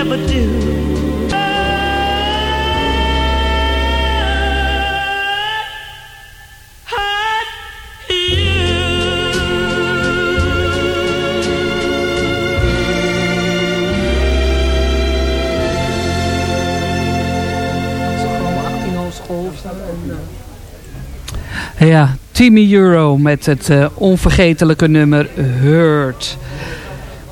ever do. Ja, Timmy Euro met het uh, onvergetelijke nummer Hurt.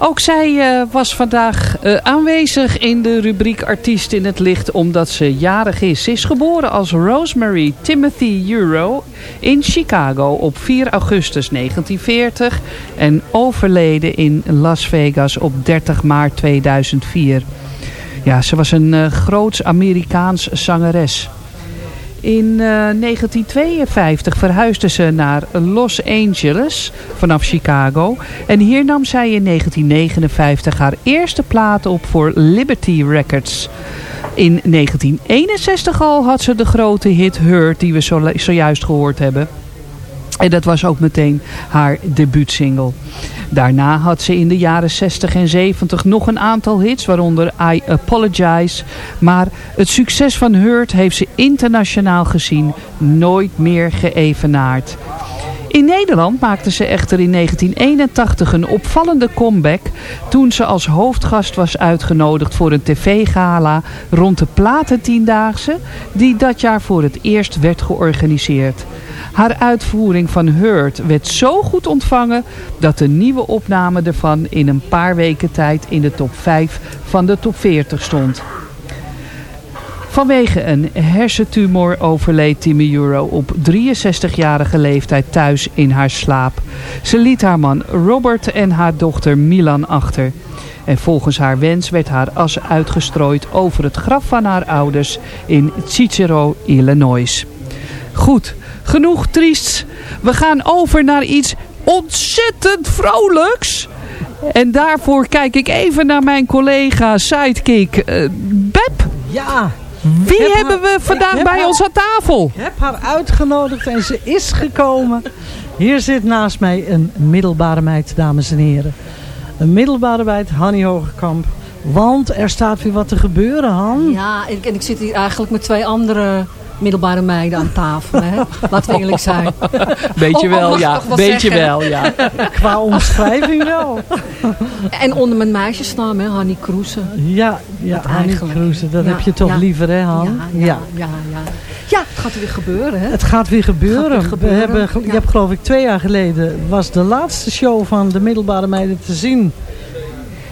Ook zij uh, was vandaag uh, aanwezig in de rubriek Artiest in het Licht omdat ze jarig is. Ze is geboren als Rosemary Timothy Euro in Chicago op 4 augustus 1940 en overleden in Las Vegas op 30 maart 2004. Ja, ze was een uh, groots Amerikaans zangeres. In uh, 1952 verhuisde ze naar Los Angeles vanaf Chicago. En hier nam zij in 1959 haar eerste plaat op voor Liberty Records. In 1961 al had ze de grote hit Hurt die we zo, zojuist gehoord hebben. En dat was ook meteen haar debuutsingle. Daarna had ze in de jaren 60 en 70 nog een aantal hits, waaronder I Apologize. Maar het succes van Hurt heeft ze internationaal gezien nooit meer geëvenaard. In Nederland maakte ze echter in 1981 een opvallende comeback toen ze als hoofdgast was uitgenodigd voor een tv-gala rond de Platentiendaagse die dat jaar voor het eerst werd georganiseerd. Haar uitvoering van Hurt werd zo goed ontvangen dat de nieuwe opname ervan in een paar weken tijd in de top 5 van de top 40 stond. Vanwege een hersentumor overleed Timmy Euro op 63-jarige leeftijd thuis in haar slaap. Ze liet haar man Robert en haar dochter Milan achter. En volgens haar wens werd haar as uitgestrooid over het graf van haar ouders in Cicero, Illinois. Goed, genoeg triests. We gaan over naar iets ontzettend vrolijks. En daarvoor kijk ik even naar mijn collega sidekick uh, Beb. Ja. Wie hebben we vandaag bij ons aan tafel? Ik heb haar uitgenodigd en ze is gekomen. Hier zit naast mij een middelbare meid, dames en heren. Een middelbare meid, Hanny Hogekamp. Want er staat weer wat te gebeuren, Han. Ja, en ik zit hier eigenlijk met twee andere middelbare meiden aan tafel. Hè? Laten we eerlijk zijn. Beetje wel, oh, ja. Beetje wel, ja. Qua omschrijving wel. En onder mijn meisjesnaam, hè, Hanny Kroese. Ja, ja Hanny Kroese. Dat heb je toch liever, hè, Han? Ja, ja, ja. ja, ja. het gaat weer gebeuren, hè? Het gaat weer gebeuren. We hebben, Je hebt geloof ik twee jaar geleden... was de laatste show van de middelbare meiden te zien...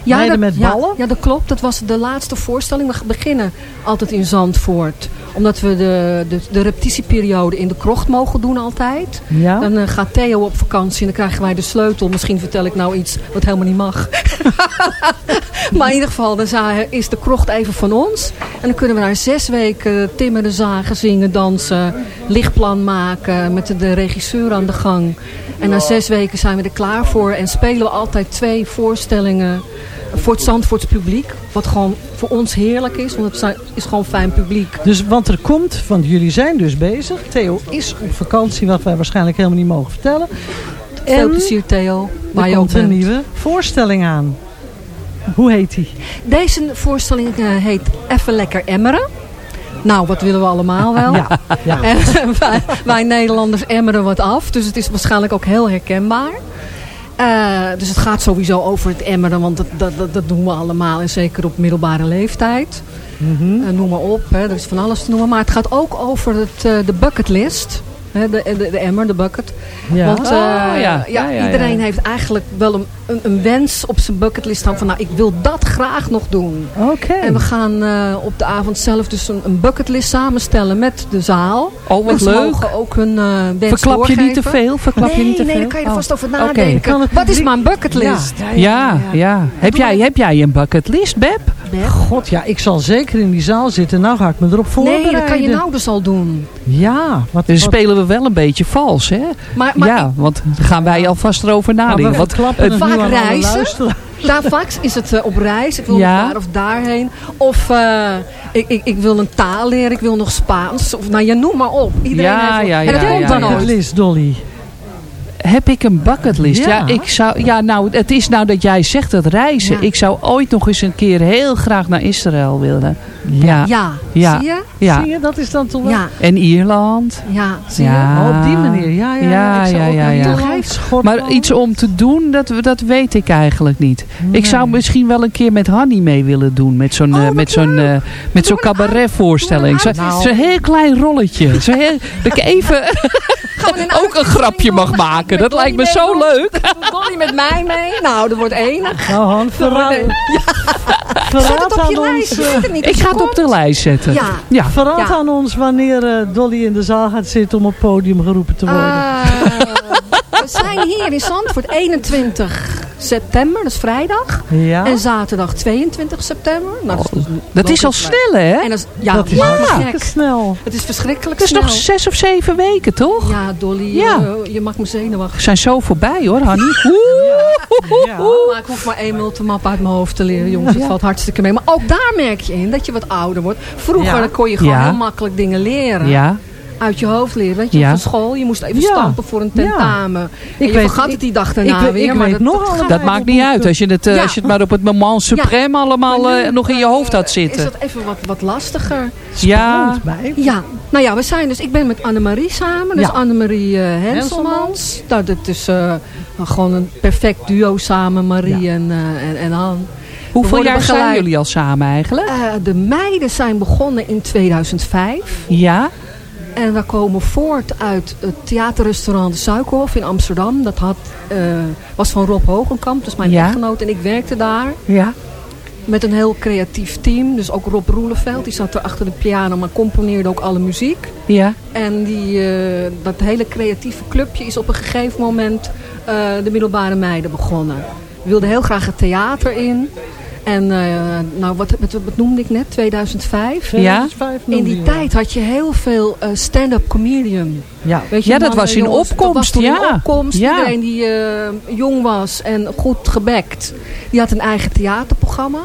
Ja, dat, met ballen? Ja, ja, dat klopt. Dat was de laatste voorstelling. We beginnen altijd in Zandvoort omdat we de, de, de repetitieperiode in de krocht mogen doen altijd. Ja? Dan uh, gaat Theo op vakantie en dan krijgen wij de sleutel. Misschien vertel ik nou iets wat helemaal niet mag. maar in ieder geval, dan is de krocht even van ons. En dan kunnen we daar zes weken timmeren, zagen, zingen, dansen, lichtplan maken. Met de, de regisseur aan de gang. En na zes weken zijn we er klaar voor. En spelen we altijd twee voorstellingen voor het Zandvoorts publiek. Wat gewoon voor ons heerlijk is. Want het is gewoon fijn publiek. Dus want er komt, want jullie zijn dus bezig. Theo is op vakantie, wat wij waarschijnlijk helemaal niet mogen vertellen. Veel plezier Theo. Waar je komt een nieuwe voorstelling aan. Hoe heet die? Deze voorstelling uh, heet Even Lekker Emmeren. Nou, wat willen we allemaal wel? Ja, ja. En wij, wij Nederlanders emmeren wat af. Dus het is waarschijnlijk ook heel herkenbaar. Uh, dus het gaat sowieso over het emmeren, want dat, dat, dat, doen we allemaal. En zeker op middelbare leeftijd. Mm -hmm. uh, noem maar op, hè, er is van alles te noemen. Maar het gaat ook over het, uh, de bucketlist de, de, de, emmer, de bucket. Ja. Want uh, oh, ja. Ja, iedereen heeft eigenlijk wel een, een, een, wens op zijn bucketlist staan van nou, ik wil dat graag nog doen. Oké. En we gaan uh, op de avond zelf dus een, een, bucketlist samenstellen met de zaal. Oh, wat Mensen leuk. mogen ook hun uh, wens Verklap je niet te veel? Verklap nee, je niet te nee, veel? daar kan je er vast over nadenken. Okay. Wat is mijn bucketlist? Ja, ja, ja. Heb, jij, heb jij een bucketlist, Beb? Beb? God, ja, ik zal zeker in die zaal zitten. Nou ga ik me erop voorbereiden. Nee, dat kan je nou dus al doen. Ja. Wat, dus wat... spelen we wel een beetje vals, hè? Maar, maar ja, want dan gaan wij alvast erover nadenken. Wat klappen vaak reizen. Daar vaak is het uh, op reis. Ik wil ja. daar of daarheen. Of uh, ik, ik, ik, wil een taal leren. Ik wil nog Spaans. Of nou, je noem maar op. Iedereen ja, heeft ja, ja, Heb jij een bucketlist, Dolly? Heb ik een bucketlist? Ja. ja, ik zou, ja, nou, het is nou dat jij zegt dat reizen. Ik zou ooit nog eens een keer heel graag naar Israël willen. Ja, ja. ja. zie je? Ja. Zie je, dat is dan toch ja. En Ierland. Ja, zie je? Oh, op die manier, ja, ja. Ja, ja, ja. ja, Maar iets om te doen, dat, dat weet ik eigenlijk niet. Ik zou misschien wel een keer met Hanny mee willen doen. Met zo'n oh, met zo'n uh, met zo'n cabaretvoorstelling. Zo'n nou. zo heel klein rolletje. Zo heel, dat ik even ook een grapje mag maken. Dat lijkt me zo leuk. Dolly met mij mee. Nou, dat wordt enig. Nou, Han, verraad, verraad aan ons. ik ga het op de lijst zetten. Ja. ja. Verraad aan ons wanneer uh, Dolly in de zaal gaat zitten om op het podium geroepen te worden. Uh, we zijn hier in Zandvoort 21 september, dat is vrijdag. Ja. En zaterdag 22 september. Nou, dat, is, oh, dat is al snel, hè? En dat is, ja, dat is ja. snel. Het is verschrikkelijk Het is nog zes of zeven weken, toch? Ja, Dolly, ja. Je, je mag me zenuwachtig. We zijn zo voorbij, hoor, Hanny. Ja. Maar ik hoef maar één multimap uit mijn hoofd te leren, jongens. Het valt hartstikke mee. Maar ook daar merk je in dat je wat ouder wordt. Vroeger kon je gewoon heel makkelijk dingen leren. Ja uit je hoofd leren. Weet je, van school. Je moest even stampen voor een tentamen. Ik je vergat het die dag daarna ik, weer. Ik maar dat, nog dat, maakt niet uit. Als je het, uh, als je het maar op het moment suprem allemaal uh, nog in je hoofd had zitten. Is dat even wat, wat lastiger. Ja. ja. Nou ja, we zijn dus, ik ben met Annemarie samen. Dus Annemarie uh, Henselmans. Nou, dat is gewoon een perfect duo samen. Marie en, en, en Han. Hoeveel jaar zijn jullie al samen eigenlijk? de meiden zijn begonnen in 2005. Ja. En we komen voort uit het theaterrestaurant Suikerhof in Amsterdam. Dat had, uh, was van Rob Hogenkamp, dus mijn ja. echtgenoot. En ik werkte daar. Ja. Met een heel creatief team. Dus ook Rob Roeleveld, die zat er achter de piano, maar componeerde ook alle muziek. Ja. En die, uh, dat hele creatieve clubje is op een gegeven moment uh, de middelbare meiden begonnen. We wilden heel graag het theater in. En uh, nou, wat, wat, wat, noemde ik net? 2005? Ja. In die tijd had je heel veel uh, stand-up comedian. Ja, Weet je, ja dat was in opkomst. Dat was ja. in opkomst. Ja. Iedereen die uh, jong was en goed gebekt. Die had een eigen theaterprogramma.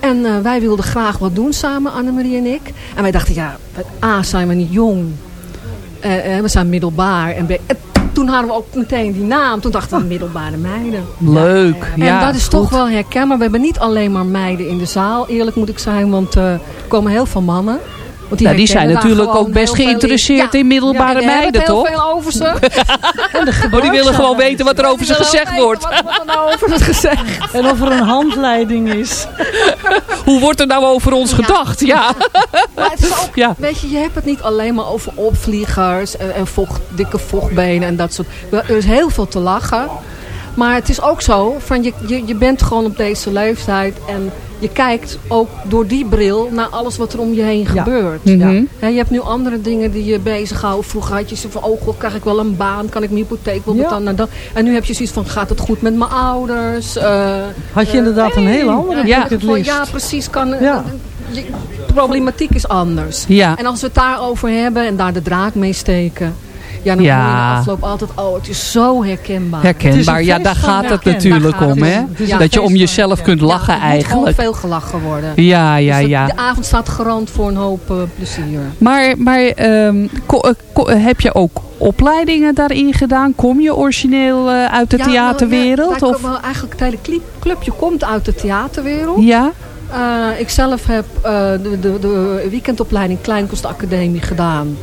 En wij wilden graag wat doen samen, Annemarie en ik. En wij dachten, ja, A, zijn we niet jong. we zijn middelbaar. En B, toen hadden we ook meteen die naam. Toen dachten we middelbare meiden. Leuk. Ja, en dat is toch wel herkenbaar. We hebben niet alleen maar meiden in de zaal. Eerlijk moet ik zijn. Want uh, er komen heel veel mannen. Want die, nou, die zijn natuurlijk ook best geïnteresseerd in middelbare meiden, toch? heel veel over ze. oh, die willen gewoon weten wat er over ze gezegd wordt. Wat, wat er nou over gezegd. En of er een handleiding is. Hoe wordt er nou over ons gedacht? Ja. Maar het is ook, ja. weet je, je hebt het niet alleen maar over opvliegers en, en vocht, dikke vochtbenen en dat soort. Er is heel veel te lachen. Maar het is ook zo, van je, je, je bent gewoon op deze leeftijd en je kijkt ook door die bril naar alles wat er om je heen gebeurt. Ja. Mhm. je hebt nu andere dingen die je bezighouden. Vroeger had je zo van, oh god, krijg ik wel een baan? Kan ik mijn hypotheek wel betalen? Ja. En nu heb je zoiets van, gaat het goed met mijn ouders? Uh, had je inderdaad een hele andere ja. Van, ja, precies. Kan, ja. Je, problematiek is anders. Ja. En als we het daarover hebben en daar de draak mee steken... Ja, dan ja. hoor je de afloop altijd, oh, het is zo herkenbaar. Herkenbaar, ja, daar gaat het natuurlijk om, hè? dat je om jezelf kunt lachen ja, eigenlijk. Er veel gelachen worden. Ja, ja, dus ja. De avond staat garant voor een hoop uh, plezier. Maar, maar um, heb je ook opleidingen daarin gedaan? Kom je origineel uh, uit de theaterwereld? Nou, eigenlijk het hele clubje komt uit de theaterwereld. Ja. Uh, ik zelf heb de, de, de weekendopleiding Kleinkostacademie gedaan.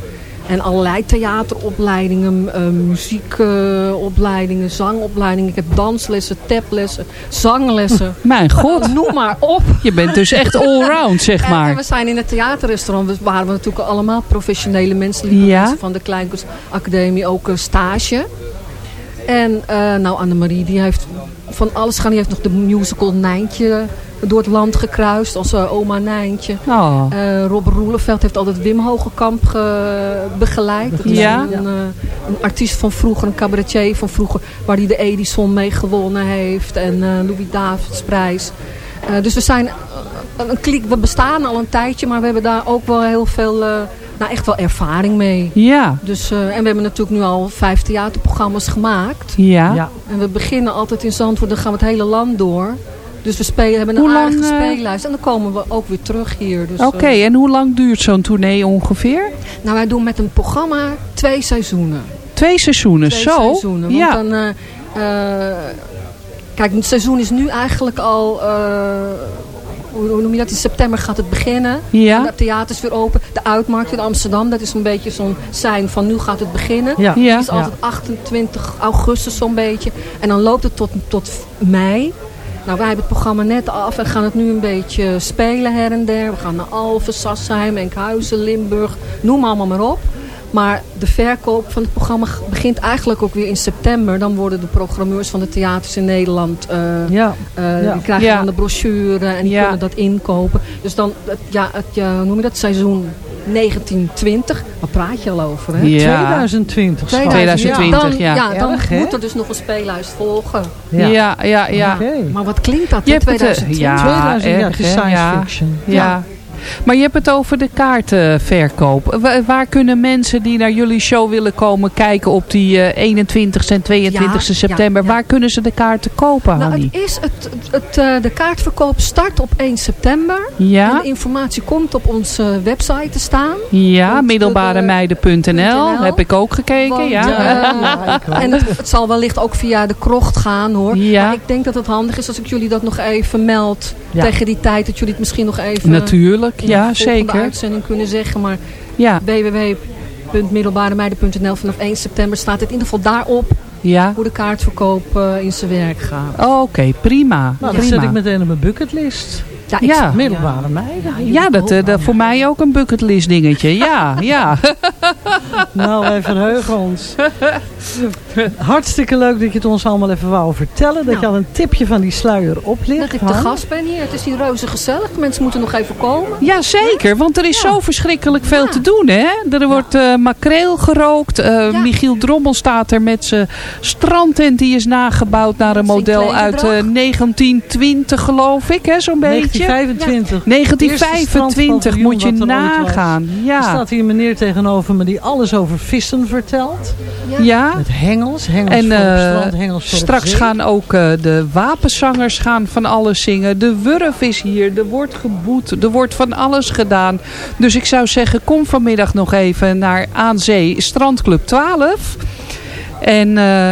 En allerlei theateropleidingen, uh, muziekopleidingen, zangopleidingen. Ik heb danslessen, taplessen, zanglessen. Mijn god. noem maar op. Je bent dus echt allround, zeg maar. En, we zijn in het theaterrestaurant. Dus waren we natuurlijk allemaal professionele mensen. Ja. mensen van de Kleinkunstacademie ook een stage. En uh, nou Annemarie, die heeft van alles gedaan. Die heeft nog de musical Nijntje door het land gekruist als uh, oma Nijntje. Oh. Uh, Rob Roeleveld heeft altijd Wim Hogekamp begeleid. Dat is een, een, artiest van vroeger, een cabaretier van vroeger, waar hij de Edison mee gewonnen heeft. En Louis Davids prijs. dus we zijn een klik, we bestaan al een tijdje, maar we hebben daar ook wel heel veel nou, echt wel ervaring mee. Ja. Dus, uh, en we hebben natuurlijk nu al vijf theaterprogramma's gemaakt. Ja. ja. En we beginnen altijd in Zandvoort, dan gaan we het hele land door. Dus we spelen, hebben een hoe aardige lang, uh... speellijst. En dan komen we ook weer terug hier. Dus, Oké, en hoe lang duurt zo'n tournee ongeveer? Nou, wij doen met een programma twee seizoenen. Twee seizoenen, Twee zo. seizoenen. Want ja. dan, eh, eh, kijk, het seizoen is nu eigenlijk al... hoe noem je dat? In september gaat het beginnen. Ja. De theaters weer open. De Uitmarkt in Amsterdam. Dat is een beetje zo'n sein van nu gaat het beginnen. Ja. Ja. Het is altijd 28 augustus zo'n beetje. En dan loopt het tot, tot mei. Nou, wij hebben het programma net af en gaan het nu een beetje spelen her en der. We gaan naar Alphen, Sassheim, Enkhuizen, Limburg. Noem allemaal maar op. Maar de verkoop van het programma begint eigenlijk ook weer in september. Dan worden de programmeurs van de theaters in Nederland... eh, Ja. eh, Ja. Die krijgen Ja. dan de brochure en die Ja. kunnen dat inkopen. Dus dan, het, ja, het, ja, hoe noem je dat, seizoen 1920. Waar praat je al over, hè? Ja. 2020. schat. 2020, dan, ja. ja. dan Erg, moet er dus nog een speellijst volgen. Ja, ja, ja. Maar wat klinkt dat, hebt het, eh, 2020? ja. 2000, ja, erg, het is hè? science Ja. Maar je hebt het over de kaartenverkoop. Wa- waar kunnen mensen die naar jullie show willen komen kijken op die eh, 21 en 22 Ja, september? ja, ja. Waar kunnen ze de kaarten kopen, Nou, Hanny? het is het, het, eh, de kaartverkoop start op 1 september. En Ja, de informatie komt op onze website te staan. ja middelbaremeiden.nl .nl. heb ik ook gekeken. Want, ja. eh, en het, het zal wellicht ook via de krocht gaan hoor. Ja. Maar ik denk dat het handig is als ik jullie dat nog even meld. Ja. Tegen die tijd dat jullie het misschien nog even Natuurlijk, ja zeker. uitzending kunnen zeggen. Maar Ja, www.middelbaremeiden.nl vanaf 1 september staat het in ieder geval daarop ja. hoe de kaartverkoop eh, in zijn werk gaat. Oké, prima. Nou, dat zet ik prima. meteen op mijn bucketlist. Ja, Ja. Middelbare meiden. Ja, dat, eh, dat voor mij ook een bucketlist dingetje. Ja, ja. Nou, wij verheugen ons. Hartstikke leuk dat je het ons allemaal even wou vertellen. Dat je al een tipje van die sluier oplicht. Dat ik de Han. gast ben hier. Het is hier reuze gezellig. Mensen moeten nog even komen. Ja, zeker. Want er is zo verschrikkelijk veel Ja. te doen, hè? Er wordt eh, makreel gerookt. Eh, Ja. Michiel Drommel staat er met zijn strandtent. Die is nagebouwd naar een model uit eh, klededracht. 1920, geloof ik, hè? Zo'n beetje. 1925. 1925 moet je er nagaan. Er Ja. staat hier een meneer tegenover me die alles over vissen vertelt. ja. Met hengels. Hengels En eh, strand, hengels straks gaan ook eh, de wapenzangers gaan van alles zingen. De Wurf is hier, er wordt geboet, er wordt van alles gedaan. Dus ik zou zeggen, kom vanmiddag nog even naar Aan Zee Strandclub 12. En eh,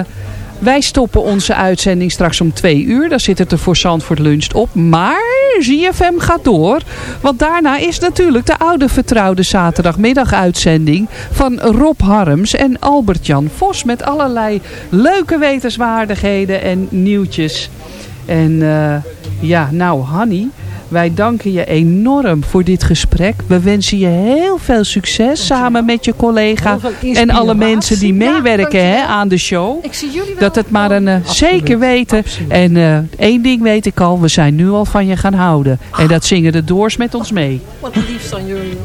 wij stoppen onze uitzending straks om twee uur. Daar zit het er voor Zandvoort Lunch op. Maar ZFM gaat door. Want daarna is natuurlijk de oude vertrouwde zaterdagmiddaguitzending van Rob Harms en Albert-Jan Vos. Met allerlei leuke wetenswaardigheden en nieuwtjes. En eh, ja, nou Hanny, wij danken je enorm voor dit gesprek. We wensen je heel veel succes samen met je collega en alle mensen die Ja, meewerken hè, aan de show. Ik zie jullie wel. Dat het maar een eh, Absoluut, zeker weten. absoluut. En eh, één ding weet ik al, we zijn nu al van je gaan houden. En dat zingen de Doors met ons mee. Wat lief van jullie.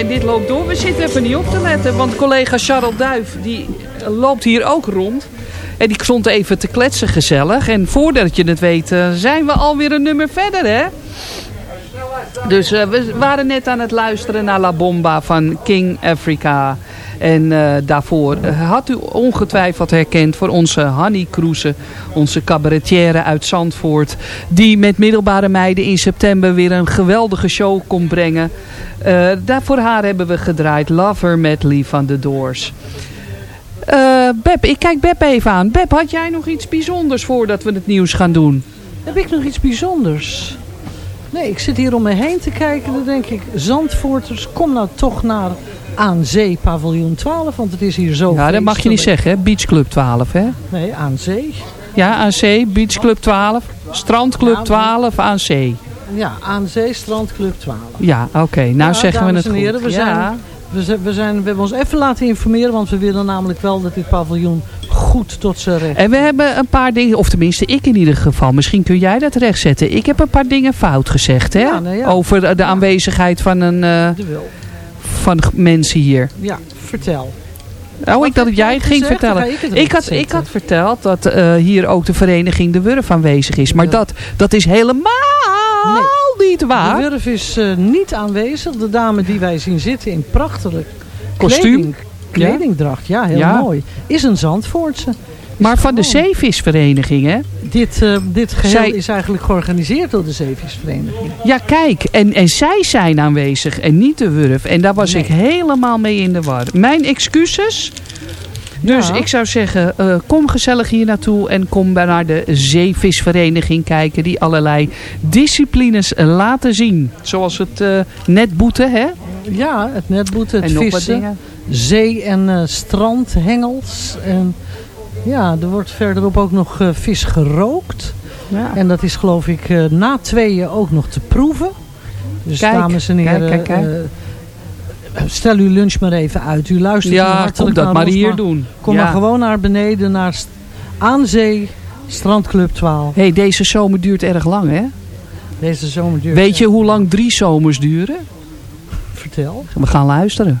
En dit loopt door. We zitten even niet op te letten. Want collega Charles Duif, die loopt hier ook rond. En die stond even te kletsen gezellig. En voordat je het weet, eh, zijn we alweer een nummer verder, hè? Dus eh, we waren net aan het luisteren naar La Bomba van King Africa. En eh, daarvoor eh, had u ongetwijfeld herkend voor onze Hanny Kroese, onze cabaretière uit Zandvoort. Die met middelbare meiden in september weer een geweldige show kon brengen. Eh, daar voor haar hebben we gedraaid Lover Medley van The Doors. Eh Beb, ik kijk Beb even aan. Beb, had jij nog iets bijzonders voordat we het nieuws gaan doen? Heb ik nog iets bijzonders? Nee, ik zit hier om me heen te kijken. Dan denk ik, Zandvoorters, kom nou toch naar aan Zee paviljoen 12. Want het is hier zo Ja, dat mag je niet zeggen, hè? Beach Club 12, hè? Nee, aan Zee. Ja, aan zee, Beach Club 12, Strandclub Ja, 12 aan zee. Ja, aan Zee Strandclub 12. Ja, oké. Nou Ja, zeggen we het heren, goed. we ja. zijn- We, zijn, we, zijn, we hebben ons even laten informeren. Want we willen namelijk wel dat dit paviljoen goed tot zijn recht En we hebben een paar dingen, of tenminste ik in ieder geval. Misschien kun jij dat rechtzetten. Ik heb een paar dingen fout gezegd, hè? Ja, nou ja. Over de, de aanwezigheid van, een, eh, de wil. Van mensen hier. Ja, vertel. Oh, ik dat heb jij het ging gezegd? vertellen. Ik had, ik had verteld dat eh, hier ook de vereniging De Wurf aanwezig is. Maar Ja. dat, dat is helemaal niet waar. De Wurf is eh, niet aanwezig. De dame die wij zien zitten in prachtig Kostuum. kleding, kledingdracht. Ja, heel Ja. mooi. Is een Zandvoortse. Maar van de zeevisvereniging, hè? Dit, uh, dit geheel is eigenlijk georganiseerd door de zeevisvereniging. Ja, kijk. En, en zij zijn aanwezig en niet de Wurf. En daar was ik helemaal mee in de war. Mijn excuses. Dus ik zou zeggen, uh, kom gezellig hier naartoe en kom bij naar de zeevisvereniging kijken. Die allerlei disciplines laten zien. Zoals het uh, netboeten, hè? Ja, het netboeten, het en vissen, zee- en uh, strandhengels. En ja, er wordt verderop ook nog vis gerookt. Ja. En dat is geloof ik na tweeën ook nog te proeven. Dus kijk, dames en heren, kijk, kijk, kijk stel uw lunch maar even uit. U luistert ja, kom dat maar hier doen. Kom ja. maar gewoon naar beneden, naar aan zee, strandclub 12. hey, deze zomer duurt erg lang, hè? Deze zomer duurt Weet je hoe lang drie zomers duren? Vertel. We gaan luisteren.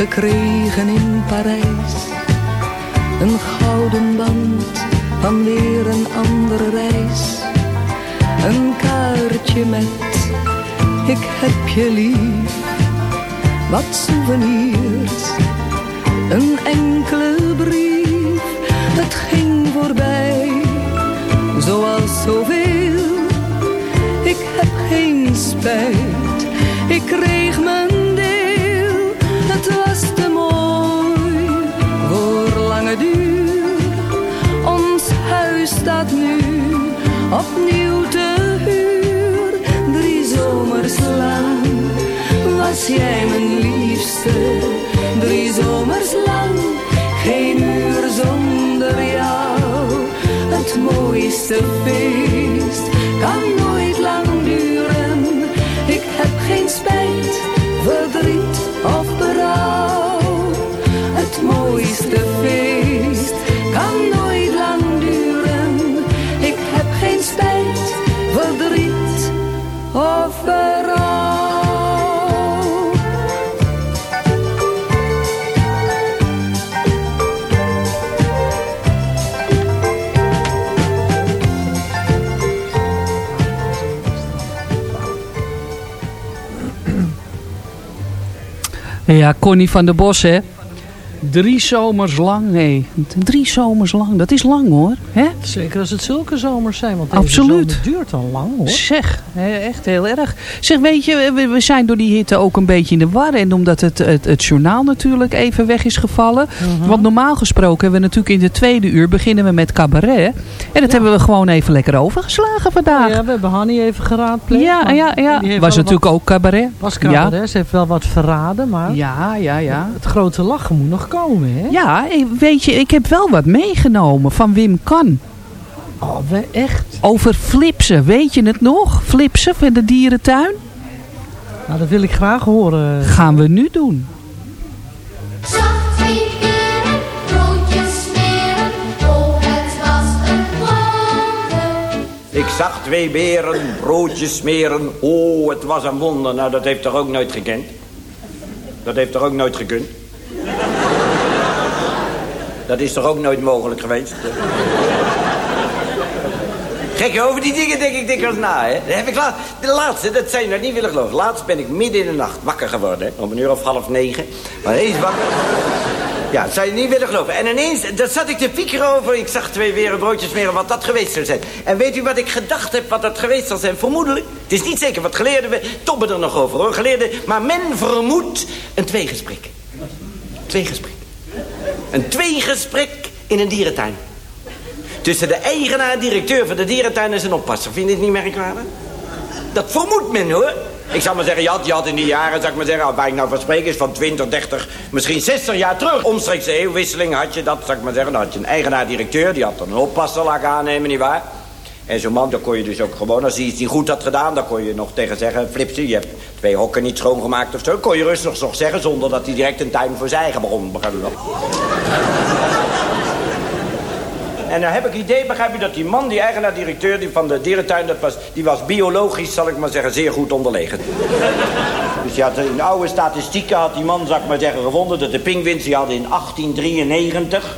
gekregen in Parijs. Een gouden band van weer een andere reis een kaartje met ik heb je lief. Wat souvenirs, jij mijn liefste. Drie zomers lang, geen uur zonder jou. Het mooiste feest kan Ja, Connie van der Bos, hè? Drie zomers lang, nee. Drie zomers lang, dat is lang hoor. Hè? Zeker als het zulke zomers zijn, want deze Absoluut. zomer duurt al lang hoor. Zeg, echt heel erg. Zeg, weet je, we, zijn door die hitte ook een beetje in de war. En omdat het, het, het journaal natuurlijk even weg is gevallen. Mhm. Want normaal gesproken hebben we natuurlijk in de tweede uur beginnen we met cabaret. En dat hebben we gewoon even lekker overgeslagen vandaag. Ja, we hebben Hanny even geraadpleegd. Ja, ja, ja. Was natuurlijk ook cabaret. Was cabaret, ze heeft wel wat verraden, maar ja, ja, ja. het grote lachen moet nog komen, hè? Ja, weet je, ik heb wel wat meegenomen van Wim Kan. Oh, echt? Over flipsen, weet je het nog? Flipsen van de dierentuin? Nou, dat wil ik graag horen. Gaan we nu doen. Ik zag twee beren broodjes smeren. Oh, het was een wonder. Nou, dat heeft toch ook nooit gekend? Dat heeft toch ook nooit gekund? Dat is toch ook nooit mogelijk geweest? Gek, over die dingen denk ik dikwijls na, hè. Dat heb ik laat, de laatste, dat zijn nou niet willen geloven. Laatst ben ik midden in de nacht wakker geworden. Om een uur of half negen. Maar eens wakker. Ja, dat zou je niet willen geloven. En ineens, daar zat ik te piekeren over. Ik zag twee wereldbroodjes meer wat dat geweest zou zijn. En weet u wat ik gedacht heb wat dat geweest zal zijn? Vermoedelijk. Het is niet zeker wat geleerden we tobben er nog over hoor. Geleerden, maar men vermoedt een tweegesprek. Tweegesprek. Een tweegesprek in een dierentuin. Tussen de eigenaar en directeur van de dierentuin en zijn oppasser. Vind je dit niet merkwaardig? Dat vermoedt men hoor. Ik zou maar zeggen, je had, je had in die jaren, zou maar zeggen, waar ik nou van spreek, is van 20, 30, misschien 60 jaar terug. Omstreeks de eeuwwisseling had je dat, zou ik maar zeggen, dan had je een eigenaar-directeur, die had dan een oppasser laten aannemen, nietwaar? En zo'n man, daar kon je dus ook gewoon, als hij iets niet goed had gedaan, dan kon je nog tegen zeggen, Flipsie, je hebt twee hokken niet schoongemaakt of zo. kon je rustig nog zeggen, zonder dat hij direct een tuin voor zijn eigen begon, begrijp je wel? En dan heb ik idee, begrijp je, dat die man, die eigenaar-directeur die van de dierentuin, dat was, die was biologisch, zal ik maar zeggen, zeer goed onderlegen. dus had in oude statistieken had die man, zal ik maar zeggen, gevonden dat de pinguïns, die hadden in 1893,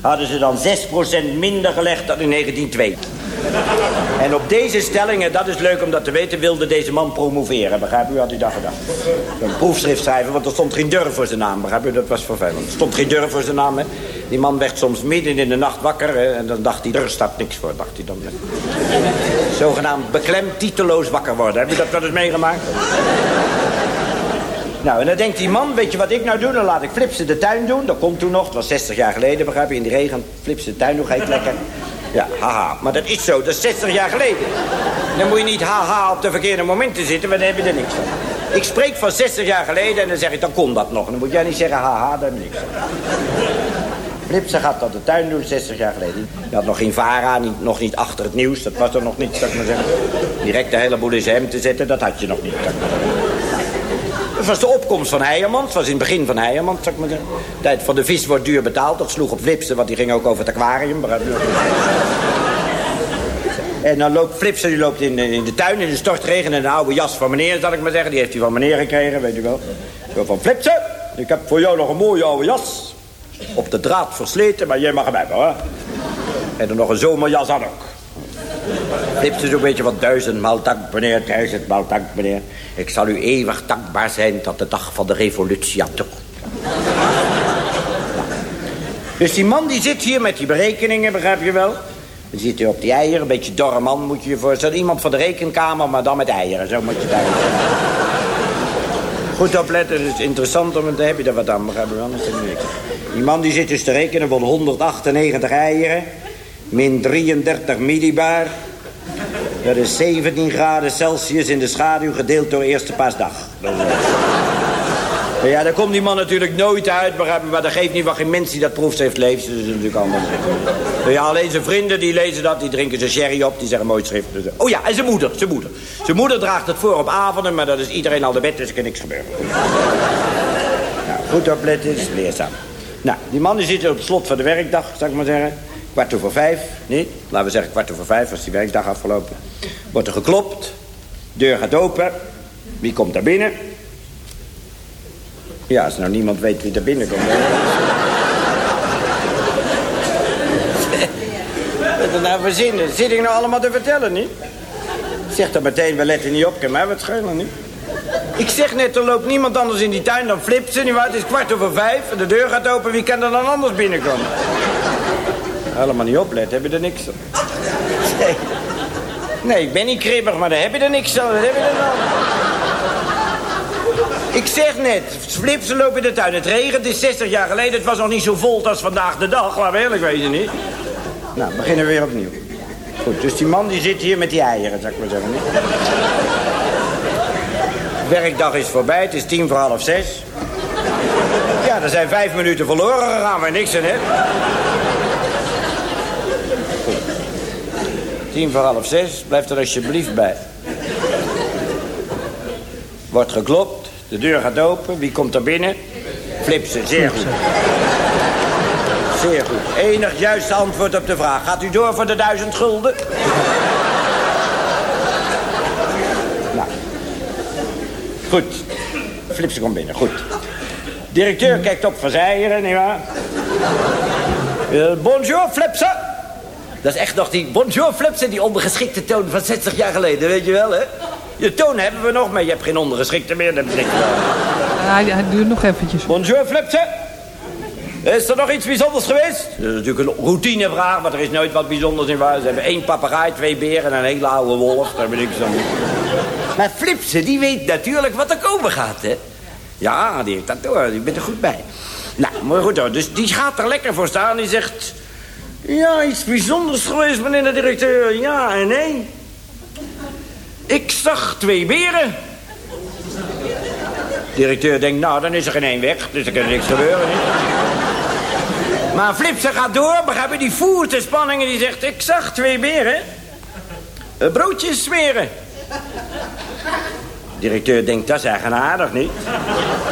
hadden ze dan 6% minder gelegd dan in 1902. En op deze stellingen, dat is leuk om dat te weten, wilde deze man promoveren. Begrijp u, had hij dat gedacht? Een proefschrift schrijven, want er stond geen durf voor zijn naam. Begrijp u, dat was vervelend. Er stond geen durf voor zijn naam, hè. Die man werd soms midden in de nacht wakker hè, en dan dacht hij, er staat niks voor, dacht hij dan. Zogenaamd beklemd, titeloos wakker worden. Heb je dat wel eens meegemaakt? Nou, en dan denkt die man, weet je wat ik nou doe? Dan laat ik Flipsen de tuin doen. Dat komt toen nog, het was 60 jaar geleden, begrijp je? In die regen, Flipsen de tuin nog heet lekker. Ja, haha. Maar dat is zo, dat is 60 jaar geleden. Dan moet je niet haha op de verkeerde momenten zitten, want dan heb je er niks van. Ik spreek van 60 jaar geleden en dan zeg ik, dan kon dat nog. Dan moet jij niet zeggen haha, daar heb je niks van. Flipsen gaat dat de tuin doen, 60 jaar geleden. Je had nog geen VARA, niet, nog niet achter het nieuws. Dat was er nog niet, zou ik maar zeggen. Direct de hele boel in zijn hem te zetten, dat had je nog niet. Het was de opkomst van Heijermans. Het was in het begin van Heijermans, ik maar. De tijd van de vis wordt duur betaald. Dat sloeg op Flipsen, want die ging ook over het aquarium. En dan loopt Flipsen, die loopt in, in de tuin in de stortregen... en een oude jas van meneer, zal ik maar zeggen. Die heeft hij van meneer gekregen, weet je wel. Zo van, Flipsen, ik heb voor jou nog een mooie oude jas. Op de draad versleten, maar jij mag hem hebben, hoor. En dan nog een zomerjas aan ook. Flipsen zo'n beetje wat duizendmaal dank, meneer, duizendmaal dank, meneer. Ik zal u eeuwig dankbaar zijn tot de dag van de revolutie aan toe. Dus die man die zit hier met die berekeningen, begrijp je wel? Dan zit hij op die eieren, een beetje dorre man moet je je voorstellen. Iemand van de rekenkamer, maar dan met eieren, zo moet je daar. Goed opletten, het is interessant, om, dan heb je er wat aan, begrijp je wel? Die man die zit dus te rekenen van 198 eieren, min 33 millibar. Dat is 17 graden Celsius in de schaduw gedeeld door eerste paasdag. Ja, daar komt die man natuurlijk nooit uit, maar dat geeft niet wat geen mens die dat proefschrift leest. Dus dat is natuurlijk allemaal... Ja, alleen zijn vrienden die lezen dat, die drinken zijn sherry op, die zeggen mooi schrift. Dus, oh ja, en zijn moeder, zijn moeder. Zijn moeder draagt het voor op avonden, maar dat is iedereen al de bed, dus er kan niks gebeuren. Nou, goed opletten, is leerzaam. Nou, die man die zit op het slot van de werkdag, zou ik maar zeggen. Kwart over vijf, nee, laten we zeggen kwart over vijf, als die werkdag afgelopen. Wordt er geklopt, deur gaat open. Wie komt daar binnen? Ja, als nou niemand weet wie er binnenkomt. Wat er nou verzinnen? Zit ik nou allemaal te vertellen, niet? Zeg dan meteen, we letten niet op, kan mij wat schelen, niet? Ik zeg net, er loopt niemand anders in die tuin dan Flipsen. niet waar? Het is kwart over vijf, de deur gaat open, wie kan er dan anders binnenkomen? Allemaal niet opletten, heb je er niks aan. Nee. nee, ik ben niet kribbig, maar daar heb je er niks aan. Wat heb je er nou? Ik zeg net, Flipsen lopen in de tuin. Het regent, is 60 jaar geleden. Het was nog niet zo vol als vandaag de dag. Laten we eerlijk wezen, niet? Nou, beginnen we weer opnieuw. Goed, dus die man die zit hier met die eieren, zou ik maar zeggen. Niet? Werkdag is voorbij, het is tien voor half zes. Ja, er zijn vijf minuten verloren gegaan, waar niks aan hè? Tien voor half zes, blijf er alsjeblieft bij. Wordt geklopt, de deur gaat open, wie komt er binnen? Flipsen, zeer goed. Zeer goed. Enig juiste antwoord op de vraag. Gaat u door voor de duizend gulden? nou. Goed. Flipsen komt binnen, goed. Directeur kijkt op van zijeren, nietwaar? Uh, bonjour, Flipsen. Dat is echt nog die bonjour, Flipsen, die ondergeschikte toon van 60 jaar geleden, weet je wel, hè? Je toon hebben we nog, maar je hebt geen ondergeschikte meer, dat blijkt wel. Hij, hij duurt nog eventjes. Bonjour, Flipsen. Is er nog iets bijzonders geweest? Dat is natuurlijk een routinevraag, maar er is nooit wat bijzonders in waar. Ze hebben één papegaai, twee beren en een hele oude wolf. Daar ben ik zo Maar Flipse, die weet natuurlijk wat er komen gaat, hè? Ja, die heeft dat door. Die bent er goed bij. Nou, maar goed hoor. Dus die gaat er lekker voor staan. Die zegt... Ja, iets bijzonders geweest, meneer de directeur. Ja en nee. Ik zag twee beren. Directeur denkt, nou, dan is er geen één weg. Dus er kan niks gebeuren. Maar Flipse gaat door, begrijp je? Die voert de spanning en die zegt... Ik zag twee beren. Broodjes smeren. De directeur denkt, dat is eigenaardig, niet?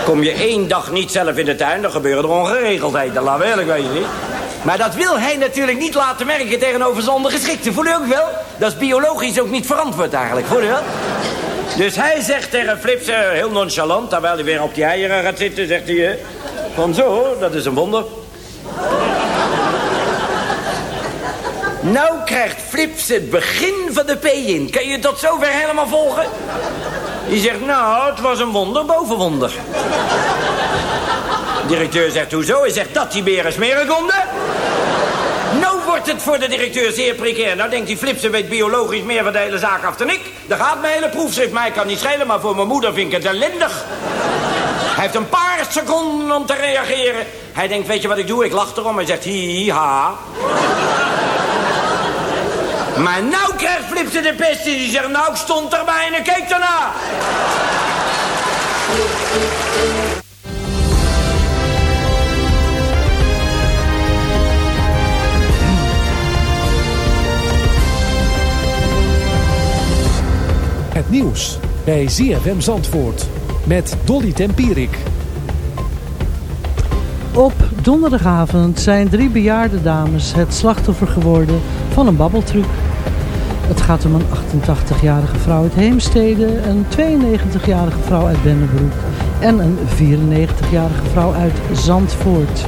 Kom je één dag niet zelf in de tuin, dan gebeuren er ongeregeldheden. Laat wel, ik weet je niet. Maar dat wil hij natuurlijk niet laten merken tegenover zijn ondergeschikte. Voel je ook wel? Dat is biologisch ook niet verantwoord eigenlijk. Voel je wel? Dus hij zegt tegen Flips, heel nonchalant... terwijl hij weer op die eieren gaat zitten, zegt hij... Van zo, dat is een wonder. nou krijgt Flips het begin van de P in. Kan je tot zover helemaal volgen? Die zegt, nou, het was een wonder boven wonder. Directeur zegt, hoezo? Hij zegt, dat die beren smeren konden. Nou wordt het voor de directeur zeer precair. Nou denkt die Flipsen weet biologisch meer van de hele zaak af dan ik. Daar gaat mijn hele proefschrift. Mij kan niet schelen, maar voor mijn moeder vind ik het ellendig. Hij heeft een paar seconden om te reageren. Hij denkt, weet je wat ik doe? Ik lach erom. Hij zegt, hi, ha. Maar nou krijgt Flipsen de pest die zegt, nou ik stond erbij en ik keek ernaar. Het nieuws bij ZFM Zandvoort met Dolly Tempierik. Op donderdagavond zijn drie bejaarde dames het slachtoffer geworden van een babbeltruc. Het gaat om een 88-jarige vrouw uit Heemstede, een 92-jarige vrouw uit Bennebroek en een 94-jarige vrouw uit Zandvoort.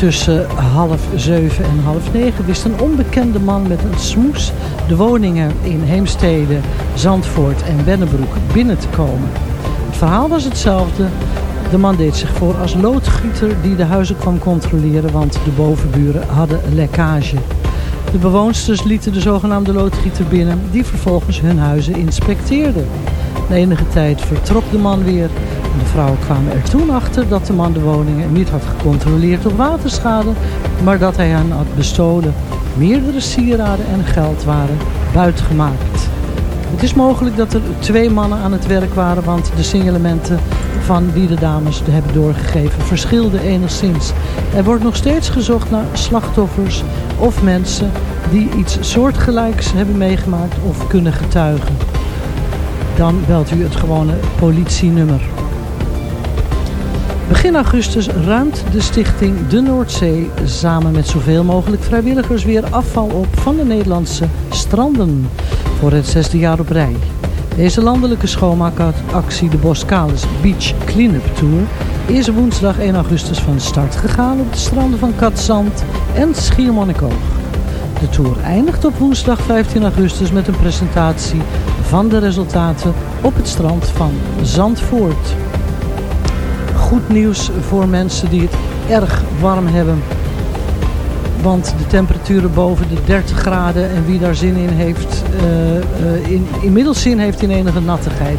Tussen half zeven en half negen wist een onbekende man met een smoes de woningen in Heemstede, Zandvoort en Bennebroek binnen te komen. Het verhaal was hetzelfde. De man deed zich voor als loodgieter die de huizen kwam controleren, want de bovenburen hadden lekkage. De bewoonsters lieten de zogenaamde loodgieter binnen, die vervolgens hun huizen inspecteerde. Na enige tijd vertrok de man weer. De vrouwen kwamen er toen achter dat de man de woningen niet had gecontroleerd op waterschade, maar dat hij hen had bestolen. Meerdere sieraden en geld waren buitgemaakt. Het is mogelijk dat er twee mannen aan het werk waren, want de signalementen van die de dames hebben doorgegeven verschilden enigszins. Er wordt nog steeds gezocht naar slachtoffers of mensen die iets soortgelijks hebben meegemaakt of kunnen getuigen. Dan belt u het gewone politienummer. Begin augustus ruimt de stichting De Noordzee samen met zoveel mogelijk vrijwilligers weer afval op van de Nederlandse stranden voor het zesde jaar op rij. Deze landelijke schoonmaakactie, de Boskalis Beach Cleanup Tour, is woensdag 1 augustus van start gegaan op de stranden van Katzand en Schiermonnikoog. De tour eindigt op woensdag 15 augustus met een presentatie van de resultaten op het strand van Zandvoort. Goed nieuws voor mensen die het erg warm hebben. Want de temperaturen boven de 30 graden en wie daar zin in heeft, uh, uh, in, inmiddels zin heeft in enige nattigheid.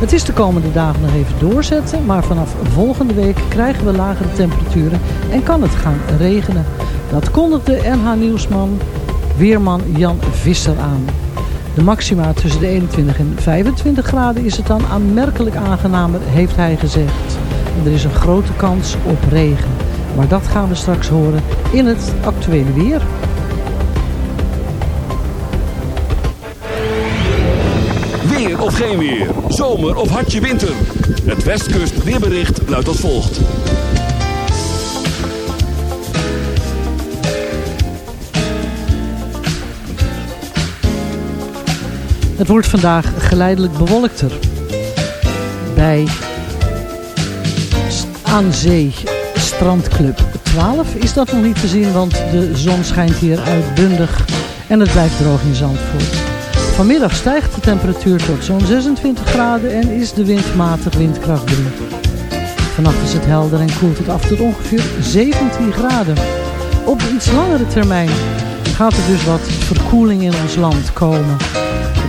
Het is de komende dagen nog even doorzetten, maar vanaf volgende week krijgen we lagere temperaturen en kan het gaan regenen. Dat kondigde NH Nieuwsman weerman Jan Visser aan. De maxima tussen de 21 en 25 graden is het dan aanmerkelijk aangenamer, heeft hij gezegd. En er is een grote kans op regen. Maar dat gaan we straks horen in het actuele weer. Weer of geen weer, zomer of hartje winter. Het Westkust weerbericht luidt als volgt. Het wordt vandaag geleidelijk bewolkter. Bij aan zee strandclub 12 is dat nog niet te zien, want de zon schijnt hier uitbundig en het blijft droog in Zandvoort. Vanmiddag stijgt de temperatuur tot zo'n 26 graden en is de wind matig windkracht 3. Vannacht is het helder en koelt het af tot ongeveer 17 graden. Op iets langere termijn gaat er dus wat verkoeling in ons land komen.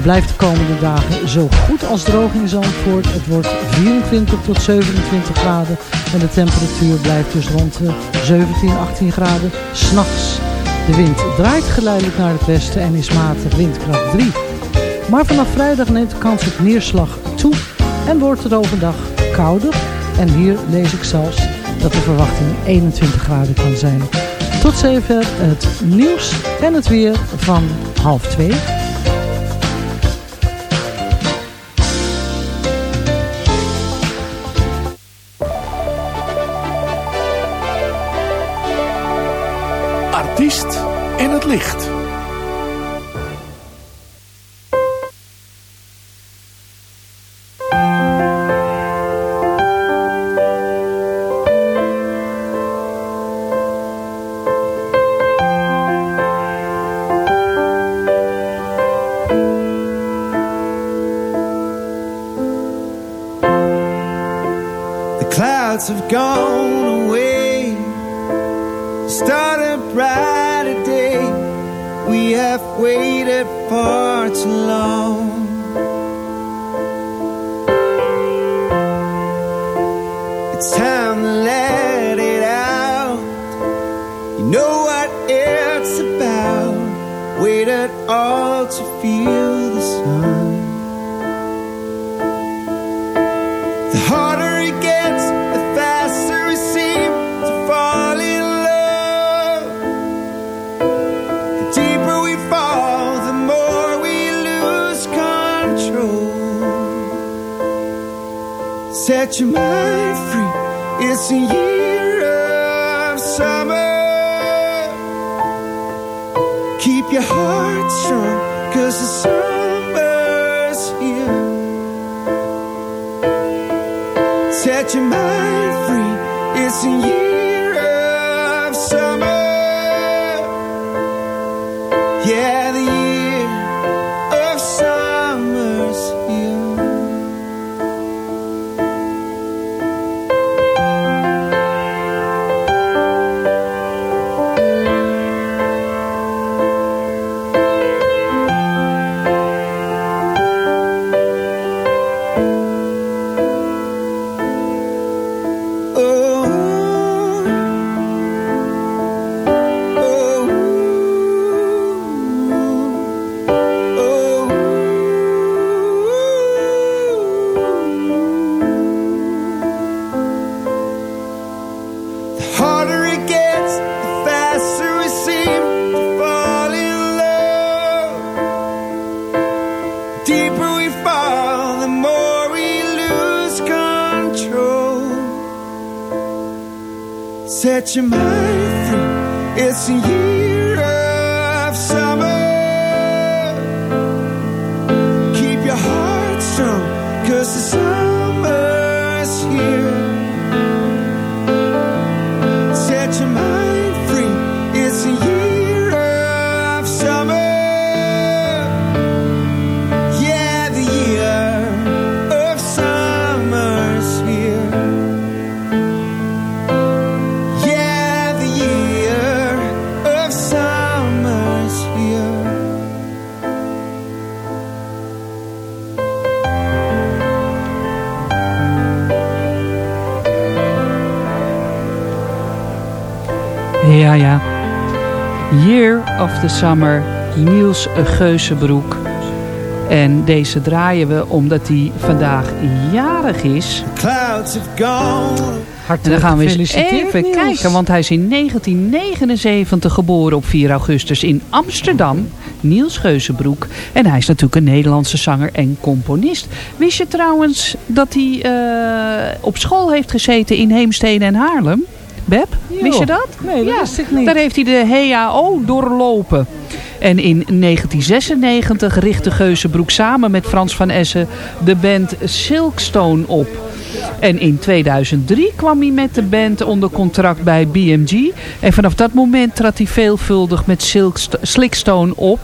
Blijft de komende dagen zo goed als droog in Zandvoort. Het wordt 24 tot 27 graden en de temperatuur blijft dus rond de 17, 18 graden s'nachts. De wind draait geleidelijk naar het westen en is matig windkracht 3. Maar vanaf vrijdag neemt de kans op neerslag toe en wordt het overdag kouder. En hier lees ik zelfs dat de verwachting 21 graden kan zijn. Tot zover het nieuws en het weer van half 2. Artiest in het licht. have gone away. Start a brighter day. We have waited far too long. Set your mind free, it's a year of summer. Keep your heart strong, cause the summer's here. Set your mind free. It's a year deeper we fall, the more we lose control. Set your mind free. It's a of the Summer, Niels Geuzenbroek. En deze draaien we omdat hij vandaag jarig is. Clouds have gone. En dan gaan we eens gefeliciteerd, even Niels. kijken, want hij is in 1979 geboren op 4 augustus in Amsterdam. Niels Geuzenbroek. En hij is natuurlijk een Nederlandse zanger en componist. Wist je trouwens dat hij eh, op school heeft gezeten in Heemstede en Haarlem? Beb, wist je dat? Nee, dat Ja, wist ik niet. Daar heeft hij de HAO doorlopen. En in 1996 richtte Geuzenbroek samen met Frans van Essen de band Silkstone op. En in 2003 kwam hij met de band onder contract bij BMG. En vanaf dat moment trad hij veelvuldig met Slickstone op.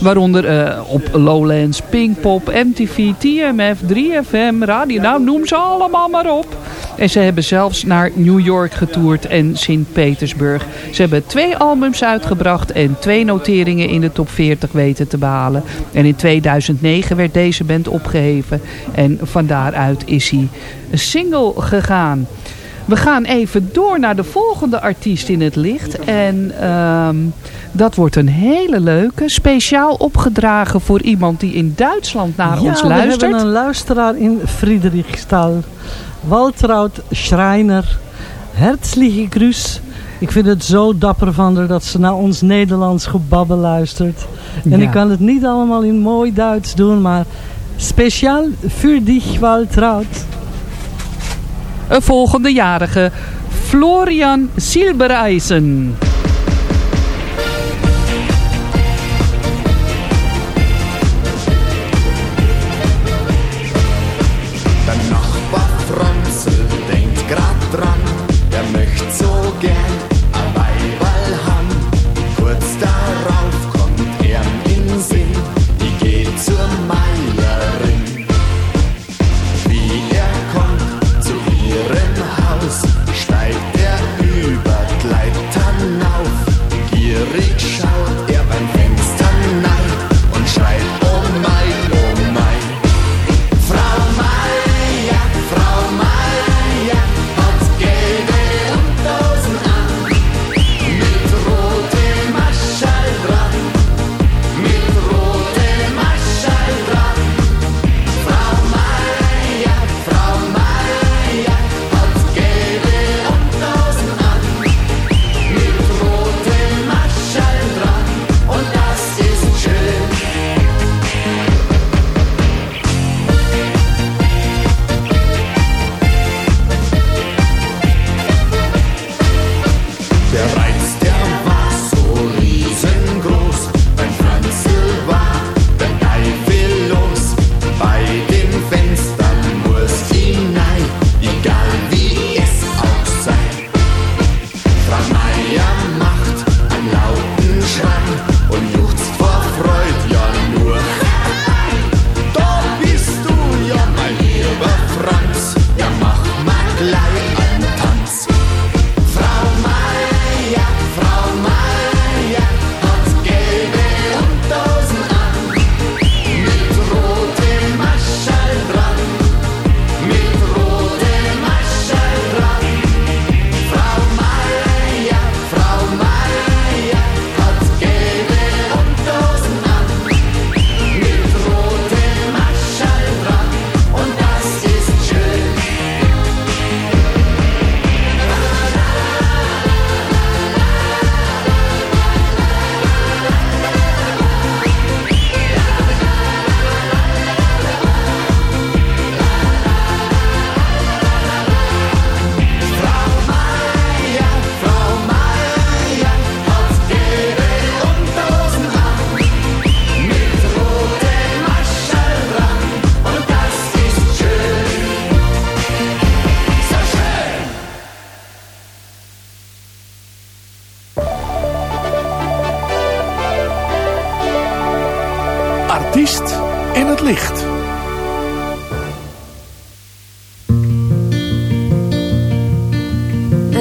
Waaronder uh, op Lowlands, Pinkpop, MTV, TMF, 3FM, Radio. Nou, noem ze allemaal maar op. En ze hebben zelfs naar New York getoerd en Sint-Petersburg. Ze hebben twee albums uitgebracht en twee noteringen in de top 40 weten te behalen. En in 2009 werd deze band opgeheven. En van daaruit is hij single gegaan. We gaan even door naar de volgende artiest in het licht. En ehm, dat wordt een hele leuke. Speciaal opgedragen voor iemand die in Duitsland naar ons luistert. we hebben een luisteraar in Friedrichsthal. Waltraud Schreiner. Herzliche Grüß. Ik vind het zo dapper van haar dat ze naar ons Nederlands gebabbel luistert. En ik kan het niet allemaal in mooi Duits doen, maar speciaal voor dich Waltraud. Een volgende jarige Florian Silbereisen.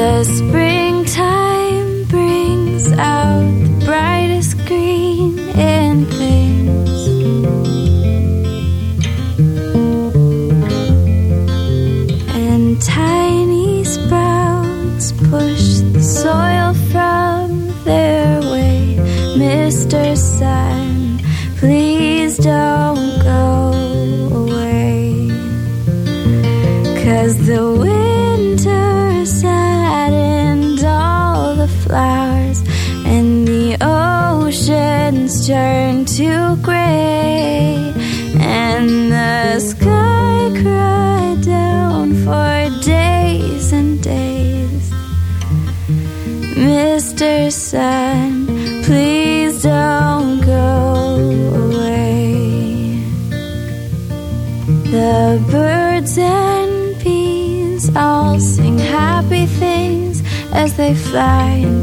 the springtime brings out as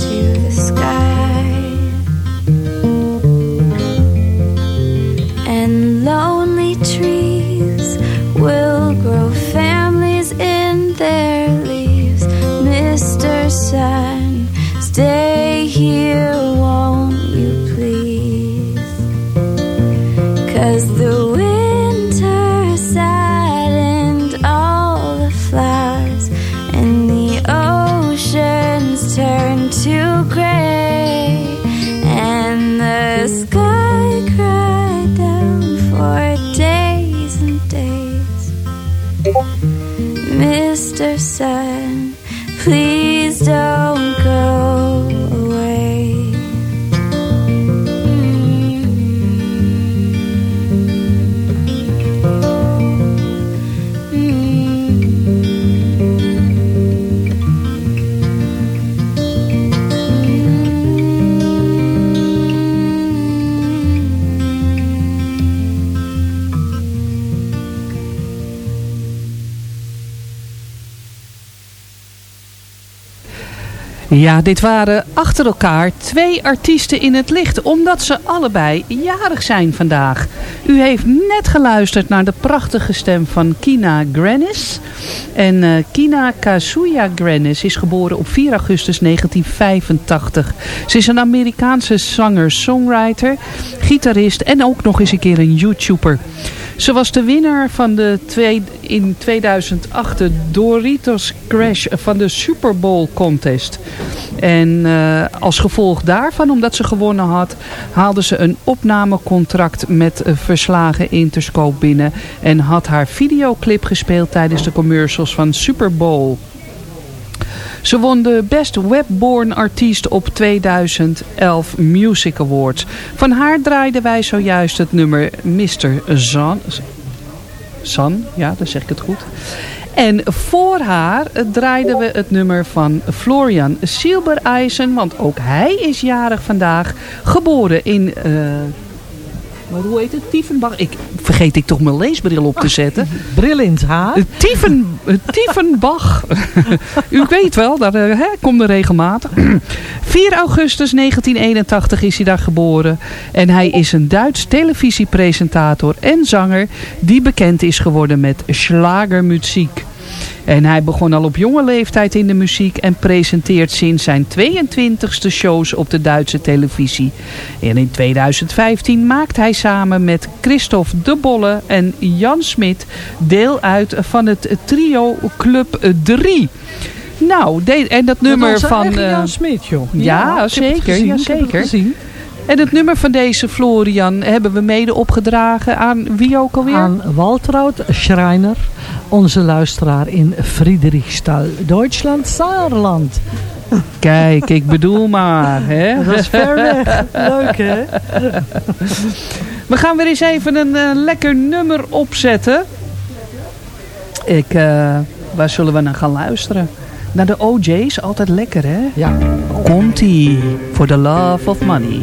Ja, dit waren achter elkaar twee artiesten in het licht. Omdat ze allebei jarig zijn vandaag. U heeft net geluisterd naar de prachtige stem van Kina Grannis. En eh, Kina Kazuya Grannis is geboren op 4 augustus 1985. Ze is een Amerikaanse zanger, songwriter, gitarist en ook nog eens een keer een YouTuber. Ze was de winnaar van de twee, in 2008 de Doritos Crash van de Super Bowl contest. En eh, als gevolg daarvan, omdat ze gewonnen had, haalde ze een opnamecontract met uh, verslagen Interscope binnen. En had haar videoclip gespeeld tijdens de commercials van Super Bowl. Ze won de Best Webborn Artiest op 2011 Music Awards. Van haar draaiden wij zojuist het nummer Mr. Zan. San, ja, dan zeg ik het goed. En voor haar draaiden we het nummer van Florian Silbereisen. Want ook hij is jarig vandaag. Geboren in... Uh, maar hoe heet het? Tiefenbach. Ik, vergeet ik toch mijn leesbril op te zetten. Bril in het haar. Tiefen, Tiefenbach. U weet wel, dat uh, komt er regelmatig. 4 augustus 1981 is hij daar geboren. En hij is een Duits televisiepresentator en zanger die bekend is geworden met schlagermuziek. En hij begon al op jonge leeftijd in de muziek en presenteert sinds zijn 22e shows op de Duitse televisie. En in 2015 maakt hij samen met Christophe de Bolle en Jan Smit deel uit van het trio Club 3. Nou, en dat nummer van... Uh, Jan Smit, joh. Ja, ja zeker. Ja, zeker. En het nummer van deze Florian hebben we mede opgedragen aan wie ook alweer? Aan Waltraud Schreiner, onze luisteraar in Friedrichsthal, Duitsland, Saarland. Kijk, ik bedoel maar. Hè? Dat is ver weg. Leuk, hè? We gaan weer eens even een uh, lekker nummer opzetten. Ik, uh, waar zullen we naar gaan luisteren? Naar de OJ's, altijd lekker hè? Ja. Komt-ie, for the love of money.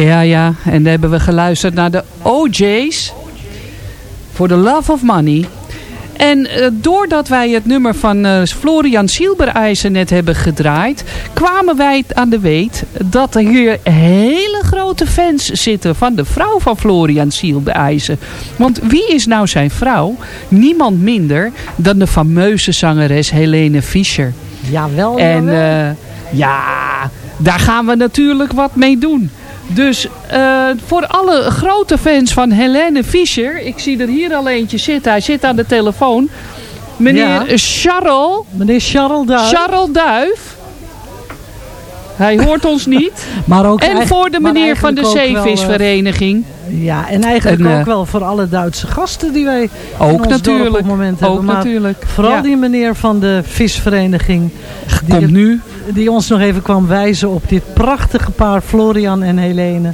Ja, ja. En dan hebben we geluisterd naar de OJ's. For the Love of Money. En uh, doordat wij het nummer van uh, Florian Silbereisen net hebben gedraaid... kwamen wij aan de weet dat er hier hele grote fans zitten... van de vrouw van Florian Silbereisen. Want wie is nou zijn vrouw? Niemand minder dan de fameuze zangeres Helene Fischer. Jawel, En uh, ja, daar gaan we natuurlijk wat mee doen. Dus uh, voor alle grote fans van Helene Fischer. Ik zie er hier al eentje zitten. Hij zit aan de telefoon. Meneer ja. Charles. Meneer Charles Duif. Charles Duif. Hij hoort ons niet. maar ook en voor de meneer van de Zeevisvereniging. Uh, ja, en eigenlijk en, uh, ook wel voor alle Duitse gasten die wij ook natuurlijk, op het moment ook hebben. Maar natuurlijk. Vooral ja. die meneer van de visvereniging. Die Komt nu. Die ons nog even kwam wijzen op dit prachtige paar Florian en Helene.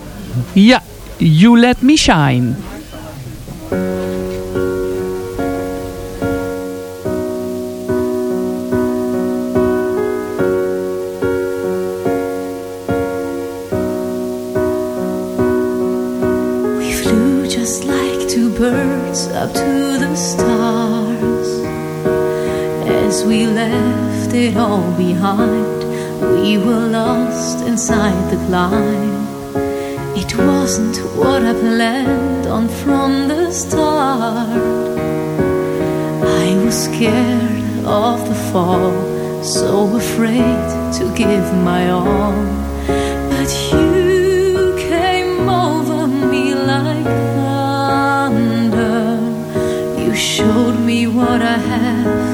Ja, You Let Me Shine. We flew just like two birds up to the stars as we left it all behind. We were lost inside the climb. It wasn't what I planned on from the start. I was scared of the fall, so afraid to give my all. But you came over me like thunder. You showed me what I have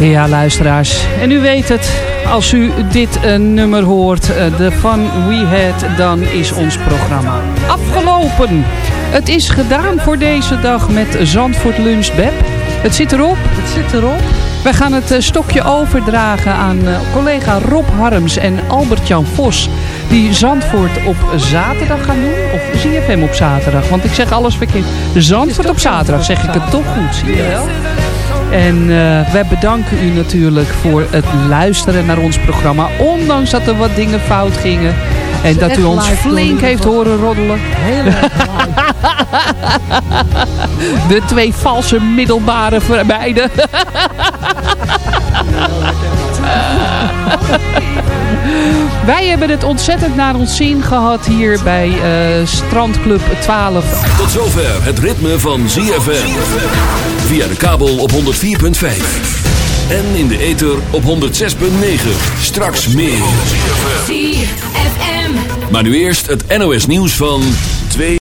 Ja, luisteraars. En u weet het, als u dit eh, nummer hoort, eh, de Fun We Had, dan is ons programma afgelopen. Het is gedaan voor deze dag met Zandvoort Lunch Beb. Het zit erop. Het zit erop. Wij gaan het eh, stokje overdragen aan collega Rob Harms en Albert-Jan Vos. Die Zandvoort op zaterdag gaan doen. Of ZFM op zaterdag. Want ik zeg alles verkeerd. Zandvoort op zaterdag zeg ik het toch goed. Zie je wel? En eh, wij bedanken u natuurlijk voor het luisteren naar ons programma. Ondanks dat er wat dingen fout gingen. En dat u ons flink heeft horen roddelen. Heel erg De twee valse middelbare meiden. Wij hebben het ontzettend naar ons zin gehad hier bij eh, Strandclub 12. Tot zover het ritme van ZFM. Via de kabel op 104.5. En in de ether op 106.9. Straks meer. ZFM. Maar nu eerst het NOS nieuws van 2